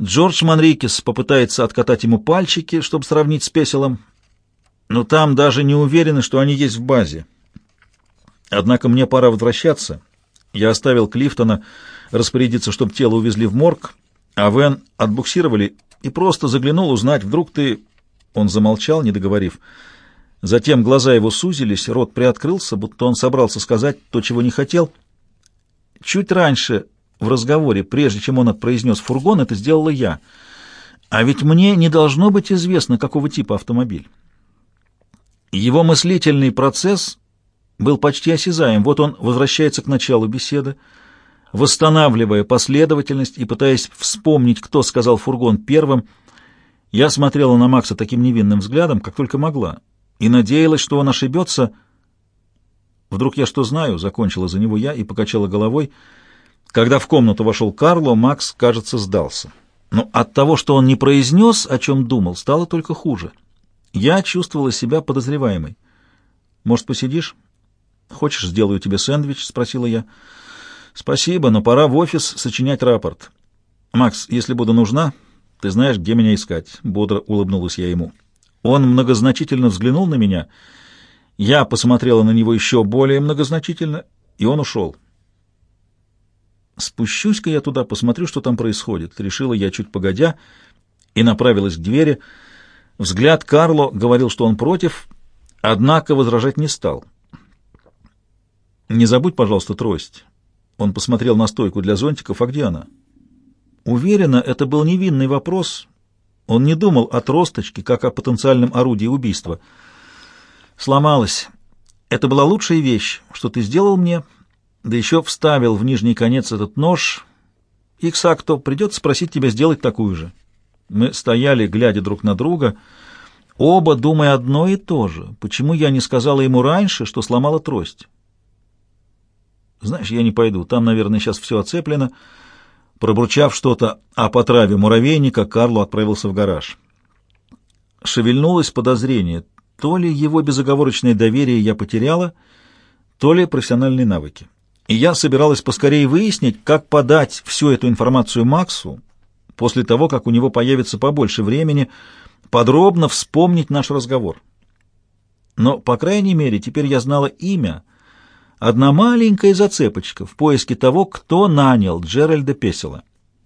Джордж Манрикес попытается откатать ему пальчики, чтобы сравнить с Песелом, но там даже не уверены, что они есть в базе. Однако мне пора возвращаться. Я оставил Клифтона распорядиться, чтобы тело увезли в морг, а Вен отбуксировали и просто заглянул узнать, вдруг ты... Он замолчал, не договорив. Затем глаза его сузились, рот приоткрылся, будто он собрался сказать то, чего не хотел. Чуть раньше в разговоре, прежде чем он произнес «фургон», это сделала я. А ведь мне не должно быть известно, какого типа автомобиль. Его мыслительный процесс был почти осязаем. Вот он возвращается к началу беседы, восстанавливая последовательность и пытаясь вспомнить, кто сказал фургон первым. Я смотрела на Макса таким невинным взглядом, как только могла, и надеялась, что он ошибется. Вдруг я что знаю, закончила за него я и покачала головой. Когда в комнату вошел Карло, Макс, кажется, сдался. Но от того, что он не произнес, о чем думал, стало только хуже. Я чувствовала себя подозреваемой. «Может, посидишь?» «Хочешь, сделаю тебе сэндвич?» — спросила я. «Спасибо, но пора в офис сочинять рапорт. Макс, если буду нужна, ты знаешь, где меня искать», — бодро улыбнулась я ему. Он многозначительно взглянул на меня. Я посмотрела на него еще более многозначительно, и он ушел. «Спущусь-ка я туда, посмотрю, что там происходит», — решила я чуть погодя и направилась к двери. Взгляд Карло говорил, что он против, однако возражать не стал. «Не забудь, пожалуйста, трость». Он посмотрел на стойку для зонтиков. «А где она?» Уверена, это был невинный вопрос. Он не думал о тросточке, как о потенциальном орудии убийства. «Сломалась. Это была лучшая вещь, что ты сделал мне, да еще вставил в нижний конец этот нож. Иксакто, придется спросить тебя сделать такую же». Мы стояли, глядя друг на друга, оба думая одно и то же. Почему я не сказала ему раньше, что сломала трость? Знаешь, я не пойду, там, наверное, сейчас все оцеплено. Пробурчав что-то о потраве муравейника, Карло отправился в гараж. Шевельнулось подозрение. То ли его безоговорочное доверие я потеряла, то ли профессиональные навыки. И я собиралась поскорее выяснить, как подать всю эту информацию Максу, после того, как у него появится побольше времени, подробно вспомнить наш разговор. Но, по крайней мере, теперь я знала имя — Одна маленькая зацепочка в поиске того, кто нанял Джеральда Песела —